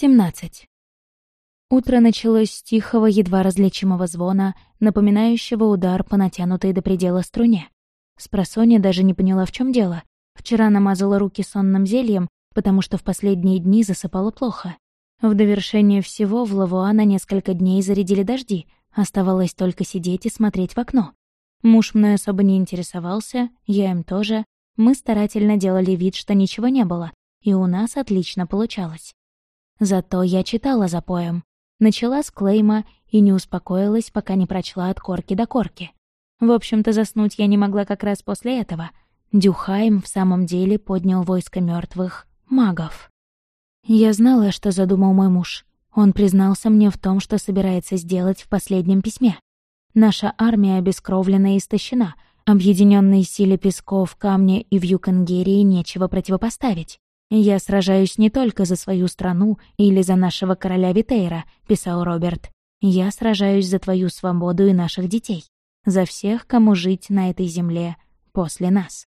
17. Утро началось с тихого, едва различимого звона, напоминающего удар по натянутой до предела струне. Спросонья даже не поняла, в чем дело. Вчера намазала руки сонным зельем, потому что в последние дни засыпала плохо. В довершение всего в Лавуа на несколько дней зарядили дожди, оставалось только сидеть и смотреть в окно. Муж мной особо не интересовался, я им тоже. Мы старательно делали вид, что ничего не было, и у нас отлично получалось. Зато я читала за поем. Начала с клейма и не успокоилась, пока не прочла от корки до корки. В общем-то, заснуть я не могла как раз после этого. Дюхайм в самом деле поднял войско мертвых магов. Я знала, что задумал мой муж. Он признался мне в том, что собирается сделать в последнем письме. Наша армия обескровлена и истощена. Объединенной силе песков, камня и вьюкангерии нечего противопоставить. «Я сражаюсь не только за свою страну или за нашего короля Витейра», — писал Роберт. «Я сражаюсь за твою свободу и наших детей. За всех, кому жить на этой земле после нас».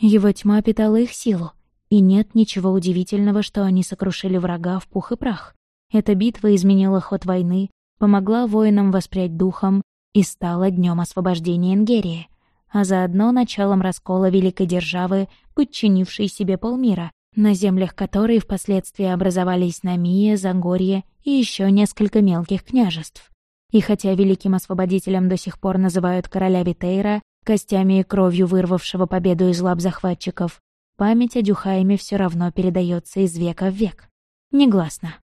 Его тьма питала их силу, и нет ничего удивительного, что они сокрушили врага в пух и прах. Эта битва изменила ход войны, помогла воинам воспрять духом и стала днем освобождения Ингерии, а заодно началом раскола великой державы, подчинившей себе полмира, на землях которой впоследствии образовались Намия, Загорье и еще несколько мелких княжеств. И хотя великим освободителем до сих пор называют короля Витейра, костями и кровью вырвавшего победу из лап захватчиков, память о Дюхайме все равно передается из века в век. Негласно.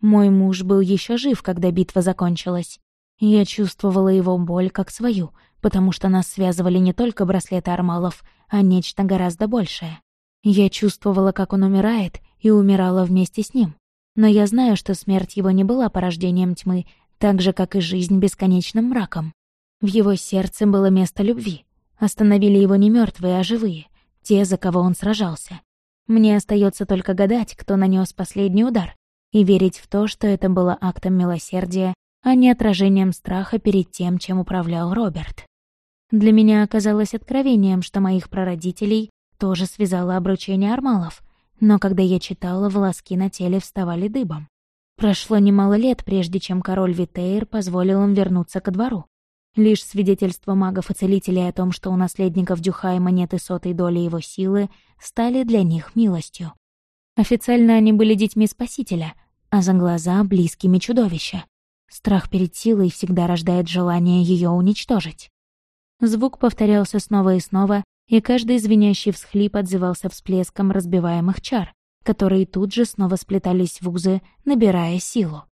Мой муж был еще жив, когда битва закончилась. Я чувствовала его боль как свою, потому что нас связывали не только браслеты армалов, а нечто гораздо большее. Я чувствовала, как он умирает, и умирала вместе с ним. Но я знаю, что смерть его не была порождением тьмы, так же, как и жизнь бесконечным мраком. В его сердце было место любви. Остановили его не мертвые, а живые, те, за кого он сражался. Мне остается только гадать, кто нанес последний удар, и верить в то, что это было актом милосердия, а не отражением страха перед тем, чем управлял Роберт. Для меня оказалось откровением, что моих прародителей тоже связала обручение армалов, но когда я читала, волоски на теле вставали дыбом. Прошло немало лет, прежде чем король Витейр позволил им вернуться ко двору. Лишь свидетельства магов и целителей о том, что у наследников Дюхайма нет и сотой доли его силы, стали для них милостью. Официально они были детьми Спасителя, а за глаза — близкими чудовища. Страх перед силой всегда рождает желание ее уничтожить. Звук повторялся снова и снова, и каждый звенящий всхлип отзывался всплеском разбиваемых чар, которые тут же снова сплетались в узы, набирая силу.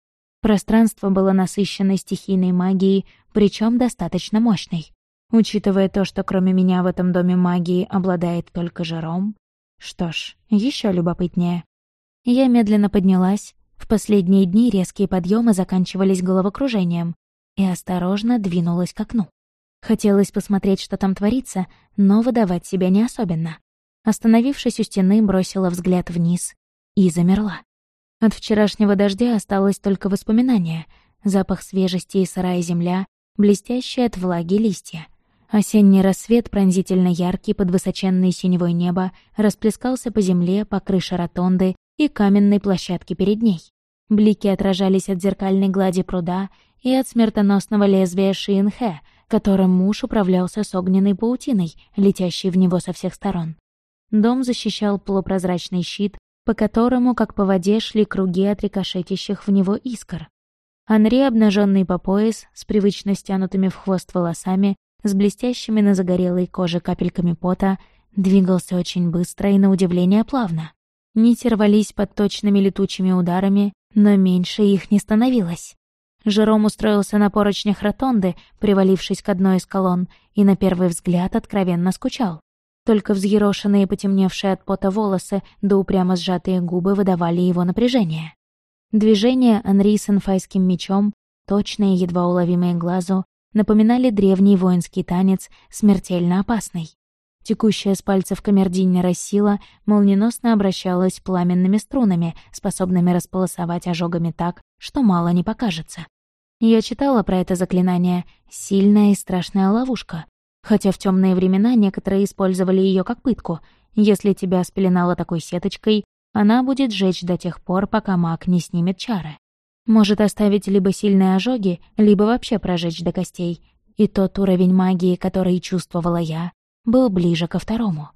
Пространство было насыщено стихийной магией, причем достаточно мощной. Учитывая то, что кроме меня в этом доме магии обладает только Жером, что ж, еще любопытнее. Я медленно поднялась, в последние дни резкие подъемы заканчивались головокружением, и осторожно двинулась к окну. Хотелось посмотреть, что там творится, но выдавать себя не особенно. Остановившись у стены, бросила взгляд вниз и замерла. От вчерашнего дождя осталось только воспоминание, запах свежести и сырая земля, блестящие от влаги листья. Осенний рассвет, пронзительно яркий под высоченное синевое небо, расплескался по земле, по крыше ротонды и каменной площадке перед ней. Блики отражались от зеркальной глади пруда и от смертоносного лезвия Шиинхэ, которым муж управлялся с огненной паутиной, летящей в него со всех сторон. Дом защищал полупрозрачный щит, по которому, как по воде, шли круги от рикошетящих в него искр. Анри, обнаженный по пояс, с привычно стянутыми в хвост волосами, с блестящими на загорелой коже капельками пота, двигался очень быстро и, на удивление, плавно. Нити рвались под точными летучими ударами, но меньше их не становилось. Жером устроился на поручнях ротонды, привалившись к одной из колонн, и на первый взгляд откровенно скучал. Только взъерошенные потемневшие от пота волосы да упрямо сжатые губы выдавали его напряжение. Движения Анри с инфайским мечом, точные, едва уловимые глазу, напоминали древний воинский танец, смертельно опасный. Текущая с пальцев камердинера сила молниеносно обращалась пламенными струнами, способными располосовать ожогами так, что мало не покажется. Я читала про это заклинание «Сильная и страшная ловушка», хотя в темные времена некоторые использовали ее как пытку. Если тебя спеленало такой сеточкой, она будет жечь до тех пор, пока маг не снимет чары. Может оставить либо сильные ожоги, либо вообще прожечь до костей. И тот уровень магии, который чувствовала я, был ближе ко второму.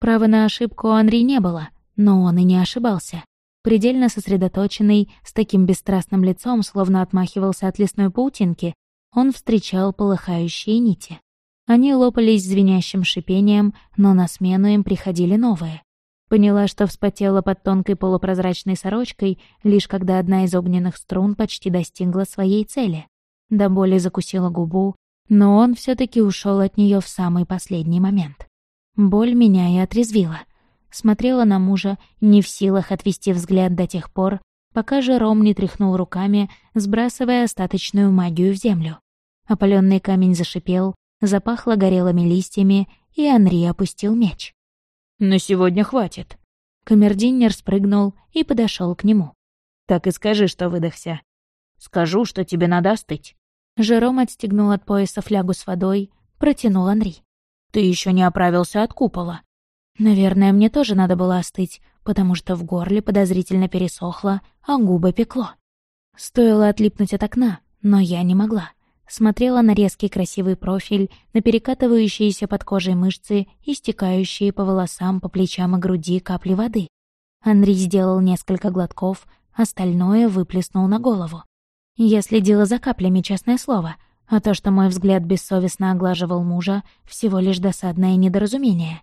Права на ошибку Анри не было, но он и не ошибался. Предельно сосредоточенный, с таким бесстрастным лицом, словно отмахивался от лесной паутинки, он встречал полыхающие нити. Они лопались звенящим шипением, но на смену им приходили новые. Поняла, что вспотела под тонкой полупрозрачной сорочкой, лишь когда одна из огненных струн почти достигла своей цели. До боли закусила губу, но он все таки ушел от нее в самый последний момент. Боль меня и отрезвила. Смотрела на мужа, не в силах отвести взгляд до тех пор, пока Жером не тряхнул руками, сбрасывая остаточную магию в землю. Опаленный камень зашипел, запахло горелыми листьями, и Анри опустил меч. «На сегодня хватит». Камердинер спрыгнул и подошел к нему. «Так и скажи, что выдохся. Скажу, что тебе надо остыть». Жером отстегнул от пояса флягу с водой, протянул Анри. «Ты еще не оправился от купола». Наверное, мне тоже надо было остыть, потому что в горле подозрительно пересохло, а губы пекло. Стоило отлипнуть от окна, но я не могла смотрела на резкий красивый профиль, на перекатывающиеся под кожей мышцы и стекающие по волосам, по плечам и груди капли воды. Анри сделал несколько глотков, остальное выплеснул на голову. Я следила за каплями, честное слово, а то, что мой взгляд бессовестно оглаживал мужа, всего лишь досадное недоразумение.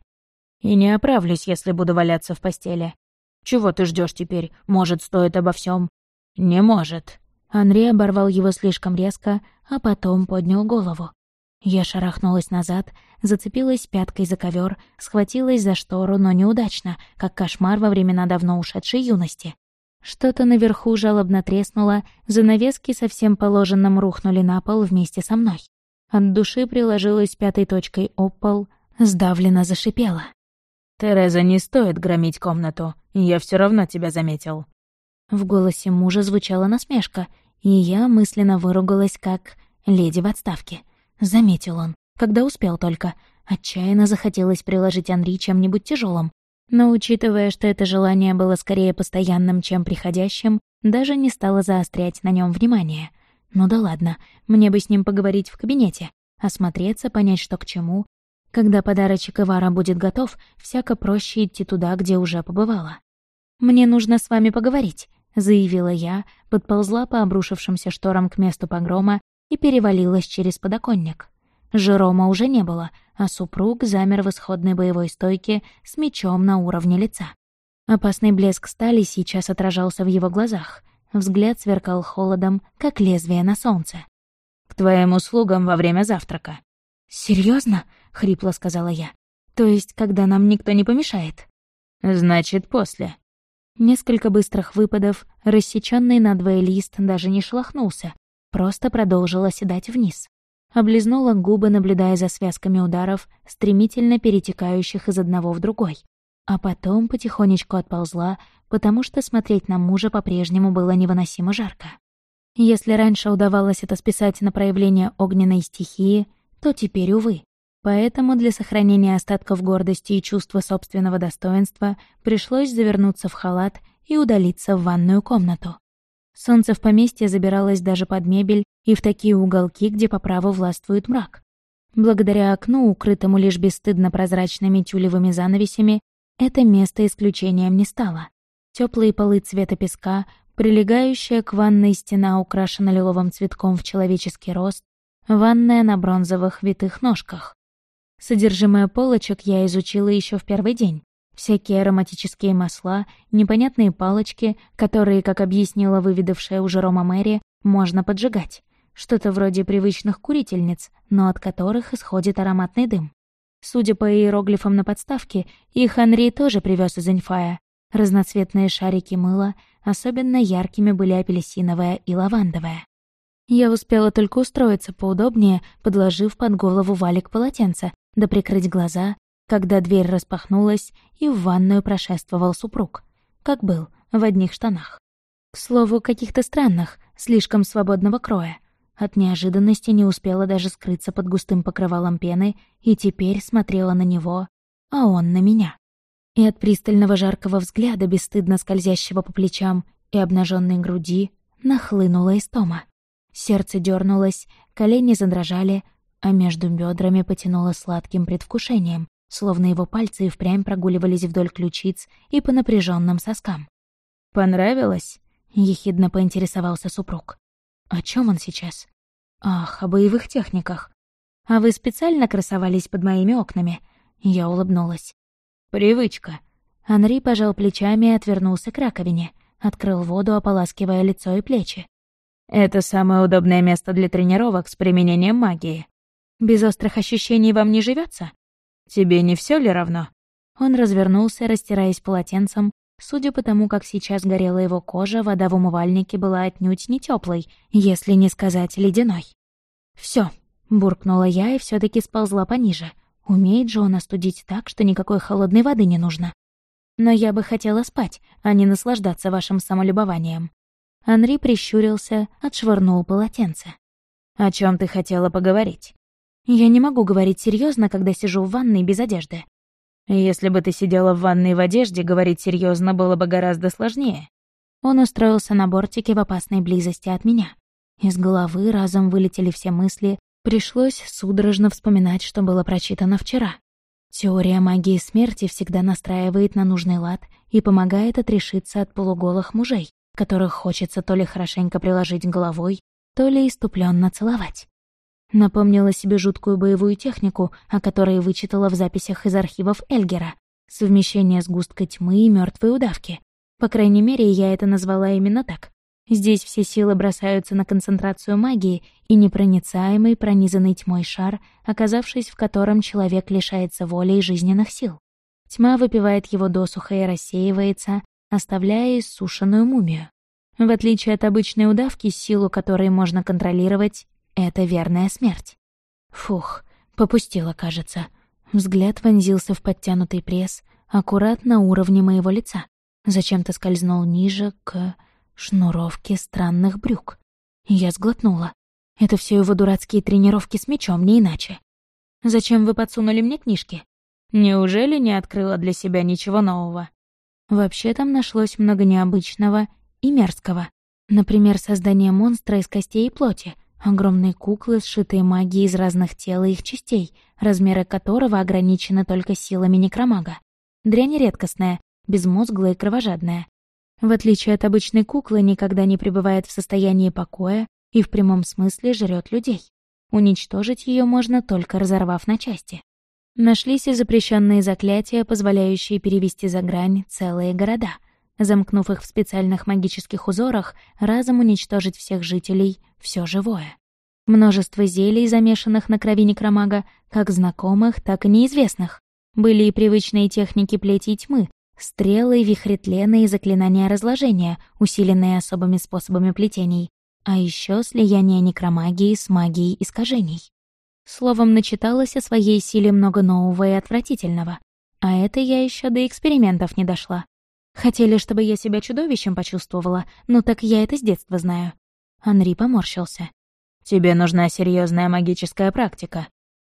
«И не оправлюсь, если буду валяться в постели. Чего ты ждешь теперь? Может, стоит обо всем? «Не может», Анри оборвал его слишком резко, а потом поднял голову. Я шарахнулась назад, зацепилась пяткой за ковер, схватилась за штору, но неудачно, как кошмар во времена давно ушедшей юности. Что-то наверху жалобно треснуло, занавески со всем положенным рухнули на пол вместе со мной. От души приложилась пятой точкой об пол, сдавленно зашипела. «Тереза, не стоит громить комнату, я все равно тебя заметил». В голосе мужа звучала насмешка, и я мысленно выругалась, как леди в отставке. Заметил он, когда успел только. Отчаянно захотелось приложить Анри чем-нибудь тяжелым. Но учитывая, что это желание было скорее постоянным, чем приходящим, даже не стала заострять на нем внимание. Ну да ладно, мне бы с ним поговорить в кабинете, осмотреться, понять, что к чему. Когда подарочек Ивара будет готов, всяко проще идти туда, где уже побывала. «Мне нужно с вами поговорить», — заявила я, подползла по обрушившимся шторам к месту погрома и перевалилась через подоконник. Жерома уже не было, а супруг замер в исходной боевой стойке с мечом на уровне лица. Опасный блеск стали сейчас отражался в его глазах. Взгляд сверкал холодом, как лезвие на солнце. «К твоим услугам во время завтрака». Серьезно? Хрипло сказала я. «То есть, когда нам никто не помешает?» «Значит, после», Несколько быстрых выпадов, рассечённый надвое лист даже не шелохнулся, просто продолжил оседать вниз. Облизнула губы, наблюдая за связками ударов, стремительно перетекающих из одного в другой. А потом потихонечку отползла, потому что смотреть на мужа по-прежнему было невыносимо жарко. Если раньше удавалось это списать на проявление огненной стихии, то теперь, увы. Поэтому для сохранения остатков гордости и чувства собственного достоинства пришлось завернуться в халат и удалиться в ванную комнату. Солнце в поместье забиралось даже под мебель и в такие уголки, где по праву властвует мрак. Благодаря окну, укрытому лишь бесстыдно прозрачными тюлевыми занавесями, это место исключением не стало. Теплые полы цвета песка, прилегающая к ванной стена украшена лиловым цветком в человеческий рост, ванная на бронзовых витых ножках. Содержимое полочек я изучила еще в первый день. Всякие ароматические масла, непонятные палочки, которые, как объяснила выведавшая уже Рома Мэри, можно поджигать. Что-то вроде привычных курительниц, но от которых исходит ароматный дым. Судя по иероглифам на подставке, их Анри тоже привез из Инфая. Разноцветные шарики мыла, особенно яркими были апельсиновая и лавандовая. Я успела только устроиться поудобнее, подложив под голову валик полотенца, да прикрыть глаза, когда дверь распахнулась, и в ванную прошествовал супруг. Как был, в одних штанах. К слову, каких-то странных, слишком свободного кроя. От неожиданности не успела даже скрыться под густым покрывалом пены и теперь смотрела на него, а он на меня. И от пристального жаркого взгляда, бесстыдно скользящего по плечам и обнаженной груди, нахлынула истома. Сердце дернулось, колени задрожали, а между бедрами потянуло сладким предвкушением, словно его пальцы впрямь прогуливались вдоль ключиц и по напряженным соскам. «Понравилось?» — ехидно поинтересовался супруг. «О чем он сейчас?» «Ах, о боевых техниках. А вы специально красовались под моими окнами?» Я улыбнулась. «Привычка». Анри пожал плечами и отвернулся к раковине, открыл воду, ополаскивая лицо и плечи. «Это самое удобное место для тренировок с применением магии. Без острых ощущений вам не живется? Тебе не все ли равно?» Он развернулся, растираясь полотенцем. Судя по тому, как сейчас горела его кожа, вода в умывальнике была отнюдь не теплой, если не сказать ледяной. Все, буркнула я и все таки сползла пониже. Умеет же он остудить так, что никакой холодной воды не нужно. Но я бы хотела спать, а не наслаждаться вашим самолюбованием. Анри прищурился, отшвырнул полотенце. «О чем ты хотела поговорить?» «Я не могу говорить серьезно, когда сижу в ванной без одежды». «Если бы ты сидела в ванной в одежде, говорить серьезно было бы гораздо сложнее». Он устроился на бортике в опасной близости от меня. Из головы разом вылетели все мысли, пришлось судорожно вспоминать, что было прочитано вчера. Теория магии смерти всегда настраивает на нужный лад и помогает отрешиться от полуголых мужей, которых хочется то ли хорошенько приложить головой, то ли иступленно целовать. Напомнила себе жуткую боевую технику, о которой вычитала в записях из архивов Эльгера. Совмещение сгустка тьмы и мертвой удавки. По крайней мере, я это назвала именно так. Здесь все силы бросаются на концентрацию магии и непроницаемый, пронизанный тьмой шар, оказавшись в котором человек лишается воли и жизненных сил. Тьма выпивает его досуха и рассеивается, оставляя иссушенную мумию. В отличие от обычной удавки, силу которой можно контролировать, это верная смерть. Фух, попустила, кажется. Взгляд вонзился в подтянутый пресс, аккуратно на уровне моего лица. Зачем-то скользнул ниже, к шнуровке странных брюк. Я сглотнула. Это все его дурацкие тренировки с мечом, не иначе. Зачем вы подсунули мне книжки? Неужели не открыла для себя ничего нового? Вообще там нашлось много необычного и мерзкого. Например, создание монстра из костей и плоти, огромные куклы, сшитые магией из разных тел и их частей, размеры которого ограничены только силами некромага. Дрянь редкостная, безмозглая и кровожадная. В отличие от обычной куклы, никогда не пребывает в состоянии покоя и в прямом смысле жрет людей. Уничтожить ее можно только разорвав на части. Нашлись и запрещенные заклятия, позволяющие перевести за грань целые города, замкнув их в специальных магических узорах, разом уничтожить всех жителей, все живое. Множество зелий, замешанных на крови некромага, как знакомых, так и неизвестных. Были и привычные техники плети тьмы, Стрелы, вихретлены и заклинания разложения, усиленные особыми способами плетений. А еще слияние некромагии с магией искажений. Словом, начиталась о своей силе много нового и отвратительного. А это я еще до экспериментов не дошла. Хотели, чтобы я себя чудовищем почувствовала, ну так я это с детства знаю. Анри поморщился. «Тебе нужна серьезная магическая практика.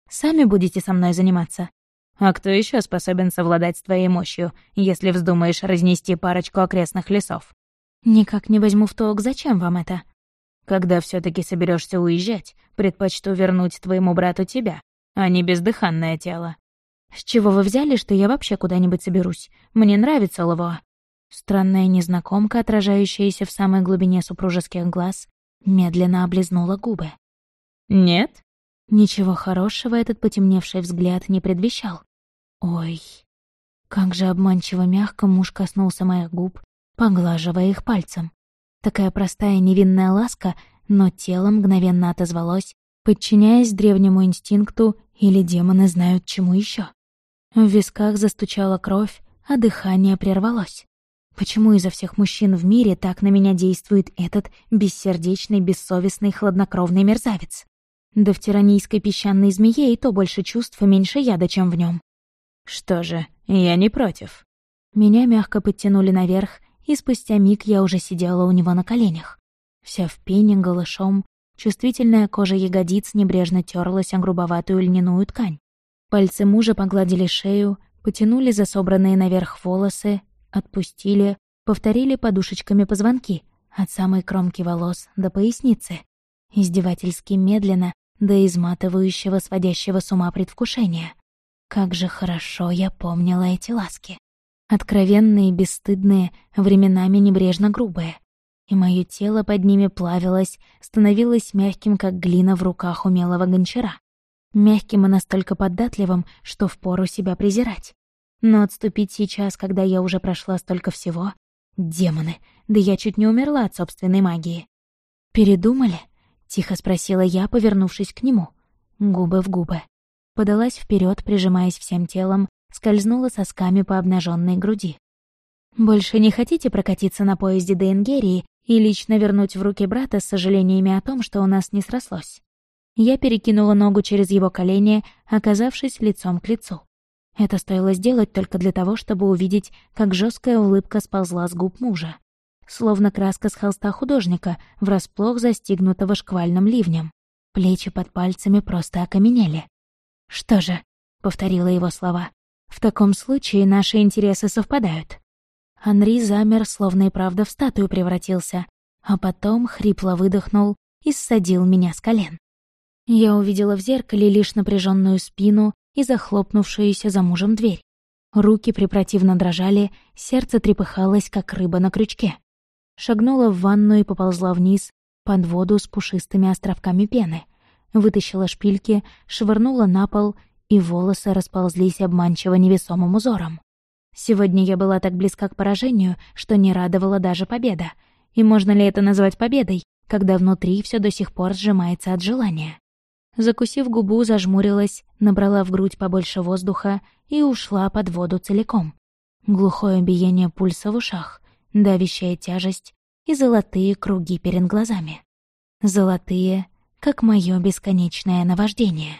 Сами будете со мной заниматься?» А кто еще способен совладать с твоей мощью, если вздумаешь разнести парочку окрестных лесов? Никак не возьму в толк, зачем вам это? Когда все таки соберешься уезжать, предпочту вернуть твоему брату тебя, а не бездыханное тело. С чего вы взяли, что я вообще куда-нибудь соберусь? Мне нравится Лаво. Странная незнакомка, отражающаяся в самой глубине супружеских глаз, медленно облизнула губы. «Нет?» Ничего хорошего этот потемневший взгляд не предвещал. Ой, как же обманчиво мягко муж коснулся моих губ, поглаживая их пальцем. Такая простая невинная ласка, но тело мгновенно отозвалось, подчиняясь древнему инстинкту или демоны знают чему еще. В висках застучала кровь, а дыхание прервалось. Почему изо всех мужчин в мире так на меня действует этот бессердечный, бессовестный, хладнокровный мерзавец? Да в тиранийской песчаной змее и то больше чувств и меньше яда, чем в нем. Что же, я не против. Меня мягко подтянули наверх, и спустя миг я уже сидела у него на коленях. Вся в пене, голышом, чувствительная кожа ягодиц небрежно терлась о грубоватую льняную ткань. Пальцы мужа погладили шею, Потянули за собранные наверх волосы, отпустили, повторили подушечками позвонки, от самой кромки волос до поясницы. Издевательски медленно, до изматывающего, сводящего с ума предвкушения. Как же хорошо я помнила эти ласки. Откровенные, бесстыдные, временами небрежно грубые. И мое тело под ними плавилось, становилось мягким, как глина в руках умелого гончара. Мягким и настолько податливым, что впору себя презирать. Но отступить сейчас, когда я уже прошла столько всего... Демоны, да я чуть не умерла от собственной магии. «Передумали?» — тихо спросила я, повернувшись к нему. Губы в губы. Подалась вперед, прижимаясь всем телом, скользнула сосками по обнаженной груди. «Больше не хотите прокатиться на поезде до Ингерии и лично вернуть в руки брата с сожалениями о том, что у нас не срослось?» Я перекинула ногу через его колени, оказавшись лицом к лицу. Это стоило сделать только для того, чтобы увидеть, как жесткая улыбка сползла с губ мужа. Словно краска с холста художника, врасплох застигнутого шквальным ливнем. Плечи под пальцами просто окаменели. «Что же?» — повторила его слова. «В таком случае наши интересы совпадают». Анри замер, словно и правда в статую превратился, а потом хрипло выдохнул и ссадил меня с колен. Я увидела в зеркале лишь напряженную спину и захлопнувшуюся за мужем дверь. Руки препротивно дрожали, сердце трепыхалось, как рыба на крючке. Шагнула в ванну и поползла вниз, под воду с пушистыми островками пены. Вытащила шпильки, швырнула на пол, и волосы расползлись обманчиво невесомым узором. Сегодня я была так близка к поражению, что не радовала даже победа. И можно ли это назвать победой, когда внутри все до сих пор сжимается от желания? Закусив губу, зажмурилась, набрала в грудь побольше воздуха и ушла под воду целиком. Глухое биение пульса в ушах, давящая тяжесть и золотые круги перед глазами. Золотые, как мое бесконечное наваждение.